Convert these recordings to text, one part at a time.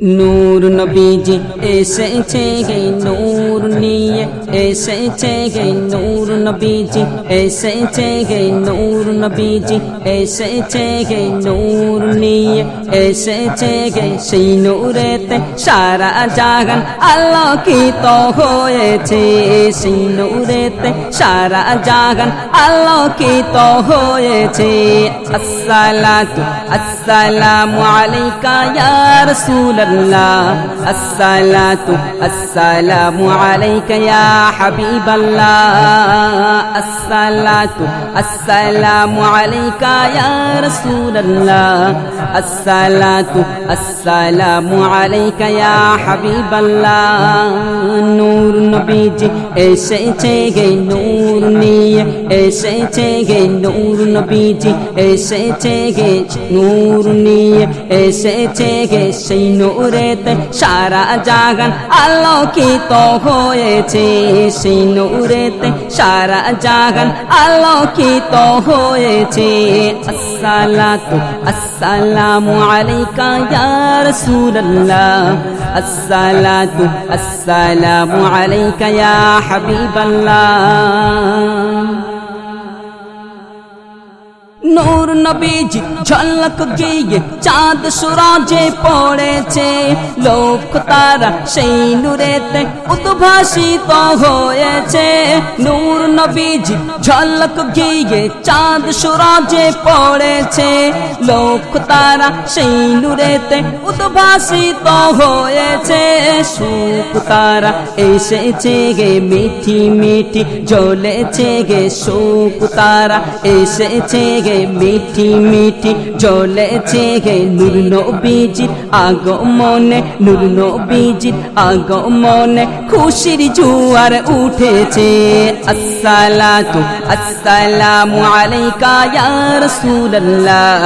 نور نبی جی ایسے چھ گئی نور لیے ایسے چھ گئی نور نبی جی ایسے چھ گئی نور نبی جی ایسے چھ گئی نور لیے ایسے چھ گئی سی نور تے سارا جاگن اللہ کی تو ہوئے چھ سی نور تے سارا جاگن اللہ کی تو ہوئے چھ السلام السلام علیکہ یا رسول اللہ الله الصلاة السلام عليك يا حبيب الله الصلاة السلام عليك يا رسول الله الصلاة السلام عليك يا حبيب الله نور নবীজি এসেছে গে নূর নিয়ে এসেছে গে নূর নবীজি এসেছে গে নূর নিয়ে এসেছে গে সেই নূরেতে সারা জাগান আলোকিত হয়েছে সেই নূরেতে সারা জাগান আলোকিত হয়েছে আসসালাতু আসসালামু আলাইকা ইয়া রাসূলুল্লাহ আসসালাতু আসসালামু আলাইকা ইয়া হাবিবাল্লাহ নূর নবীজি ঝলক গিয়ে চাঁদ সুরাজে পড়েছে। লোক তারা সেই নূরেতে উদ্ভাসিত হয়েছে। নূর নবীজি ঝলক গিয়ে চাঁদ সুরাজে পড়েছে। লোক তারা সেই নূরেতে উদ্ভাসিত হয়েছে। সুখ তারা এসেছে গে, মিঠি মিঠি জ্বলেছে গে। সুখ তারা এসেছে গে মিঠি মিঠি জ্বলেছে গে নূর নবীজির আগমনে নূর নবীজির আগমনে খুশির জুয়ার উঠেছে। আসসালাতু আসসালামু আলাইকা ইয়া রাসূলুল্লাহ।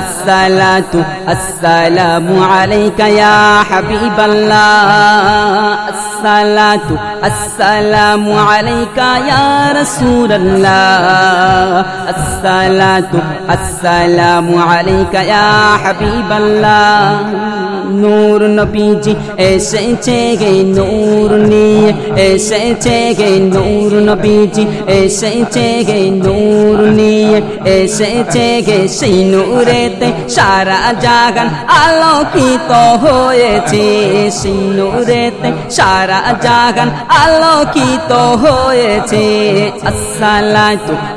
আসসালাতু আসসালামু আলাইকা ইয়া হাবিবাল্লাহ। আসসালাতু السلام عليك يا رسول الله. السلام عليك يا حبيب الله. نور نبی جی ایسے چہرے نور نی ایسے چہرے نور نبی جی ایسے چہرے نور نی ایسے چہرے سی نورتے سارا جاگن آلوکت ہوئے سی نورتے سارا جاگن آلوکت ہوئے السلام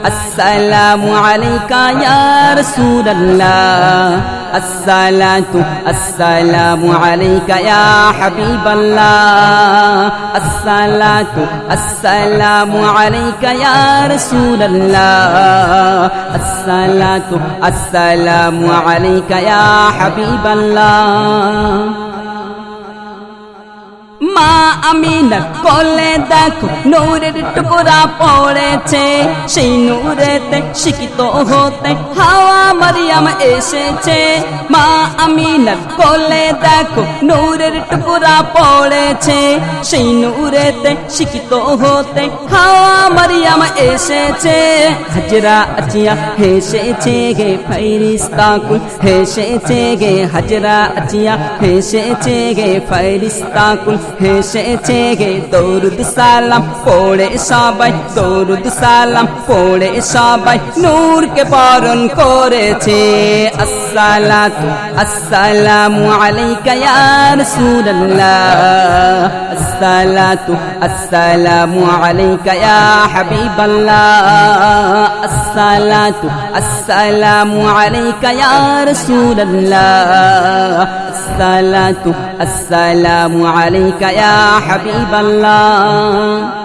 السلام علیکہ یا رسول اللہ۔ الصلاة، السلام عليك يا حبيب الله. الصلاة، السلام عليك يا رسول الله. الصلاة، السلام عليك يا حبيب الله. আমিনার কলে দেখো, নূরের টুকরা পড়েছে। সেই নূরেতে শিক্ষিত হতে হাওয়া মারিয়াম এসেছে। মা আমিনার কলে দেখো, নূরের টুকরা পড়েছে। সেই নূরেতে শিক্ষিত হতে হাওয়া মারিয়াম এসেছে। হাজরা আচিয়া হেসেছে গে ফেরিস্তা কুল, হেসেছে গে হাজরা আচিয়া হেসেছে গে ফেরিস্তা কুল হেসেছে গে দৌরুদ সালাম পড়ে সবাই দৌরুদ সালাম পড়ে সবাই নূরকে পালন করেছে আসসালাতু আসসালামু আলাইকা ইয়া রাসূলুল্লাহ আসসালাতু আসসালামু আলাইকা ইয়া হাবিবাল্লাহ আসসালাতু আসসালামু আলাইকা ইয়া রাসূলুল্লাহ الصلاة السلام عليك يا حبيب الله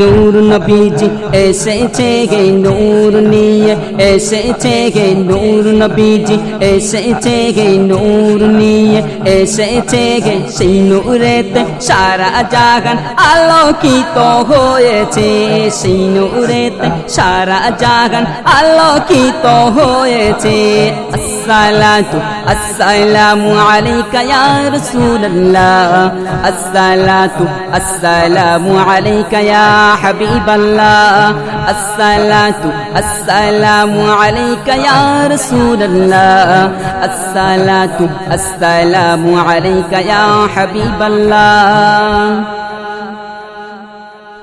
নূর নবীজি এসেছে গে নূর নিয়ে এসেছে গে নূর নবীজি এসেছে গে নূর নিয়ে এসেছে গে সেই নূরেতে সারা জাগান আলোকিত হয়েছে সেই নূরেতে সারা জাগান আলোকিত হয়েছে الصلاة السلام علیکہ یا رسول اللہ السلام علیکہ یا حبیب اللہ السلام علیکہ یا رسول اللہ السلام علیکہ یا حبیب اللہ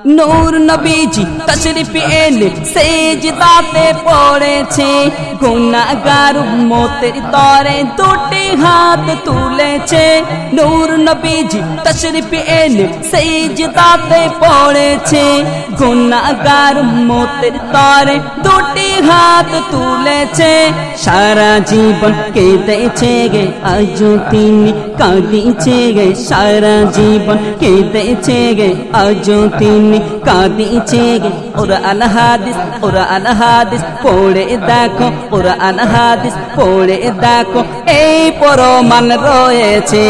নূর নবীজি তশরিফ এনে সেজদাতে পড়েছে। গুনাহগার উম্মতের তরে দুটি হাত তুলেছে। নূর নবীজি তশরিফ এনে সেজদাতে পড়েছে। গুনাহগার উম্মতের তরে দুটি হাত তুলেছে। সারা জীবন কেঁদেছে গে আজ তিনি কাঁদিছে গে। সারা জীবন কেঁদেছে গে আজ তিনি কাঁদিছে গে। ওরা আনহাদিস ওরা আনহাদিস পড়ে দেখো ওরা আনহাদিস পড়ে দেখো। এই পরমান রয়েছে।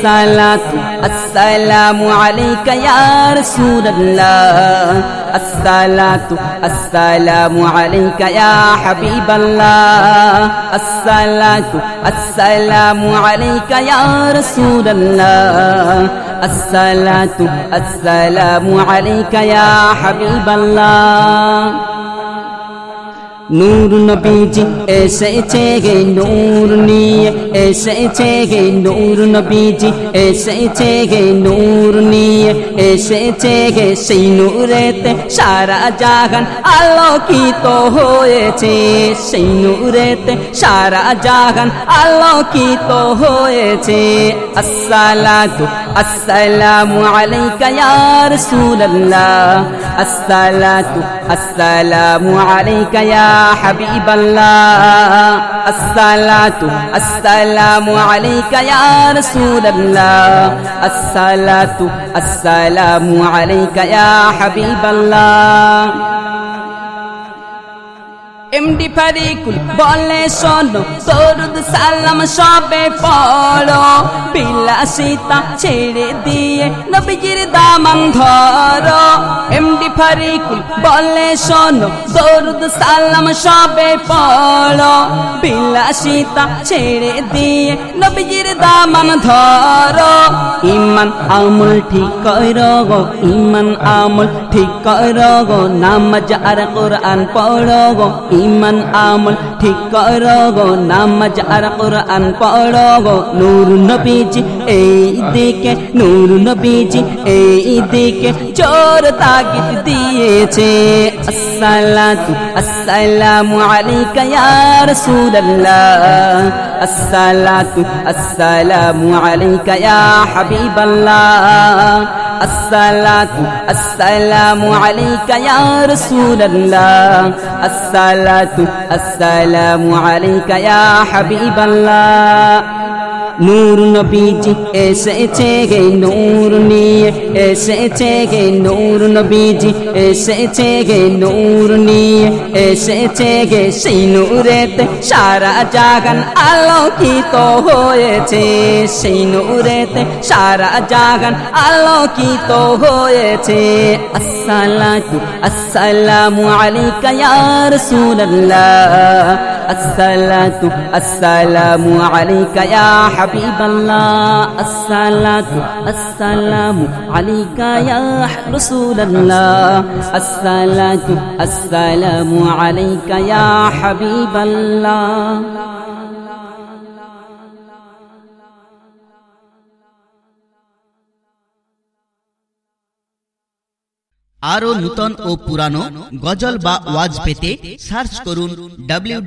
الصلاة. السلام عليك يا رسول الله. الصلاة السلام عليك يا حبيب الله. الصلاة السلام عليك يا رسول الله. الصلاة السلام عليك يا حبيب الله. নূর নবীজি এসেছে গে নূর নিয়ে এসেছে গে নূর নবীজি এসেছে গে নূর নিয়ে এসেছে গে সেই নূরেতে সারা জাগান আলোকিত হয়েছে সেই নূরেতে সারা জাগান আলোকিত হয়েছে আসসালাতু আসসালামু আলাইকা ইয়া রাসূলুল্লাহ আসসালাতু আসসালামু আলাইকা ইয়া یا حبیب اللہ. الصلاۃ السلام علیک یا رسول اللہ. الصلاۃ السلام علیک یا حبیب اللہ. এমডি ফারিকুল বলে, শোনো, দরুদ সালাম সবে পড়ো। বিলাসিতা ছেড়ে দিয়ে নবীজির দামান ধরো। এমডি ফারিকুল বলে, শোনো, দরুদ সালাম সবে পড়ো। বিলাসিতা ছেড়ে দিয়ে নবীজির দামান ধরো। ইমান আমল ঠিক করো গো, ইমান আমল ঠিক করো গো, নামাজ আর কোরআন পড়ো গো ইমান আমল ঠিক করো গো নামাজ আর কোরআন পড়ো গো নূর নবীজি, এই দিকে নূর নবীজি, এই দিকে চোর তাগিদ দিয়েছে। আসসালাতু আসসালামু আলাইকা ইয়া রাসূলুল্লাহ। আসসালাতু আসসালামু আলাইকা ইয়া হাবিবাল্লাহ। السلام عليك يا رسول اللہ السلام السلام علیک یا حبیب نور نبی جی ایسے چھے گئے نور نی ایسے چھے گئے نور نبی جی ایسے چھے گئے نور نی এসেছে গে সেই নূরেতে সারা জাগান আলোকিত হয়েছে। সেই নূরেতে সারা জাগান আলোকিত হয়েছে। আসসালাতু, আসসালামু আলাইকা ইয়া রাসূলুল্লাহ। السلام السلام عليك يا حبيب الله. السلام السلام عليك يا رسول الله. السلام السلام عليك يا حبيب الله. আরও নূতন ও পুরানো গজল বা ওয়াজ পেতে সার্চ করুন ডাব্লিউ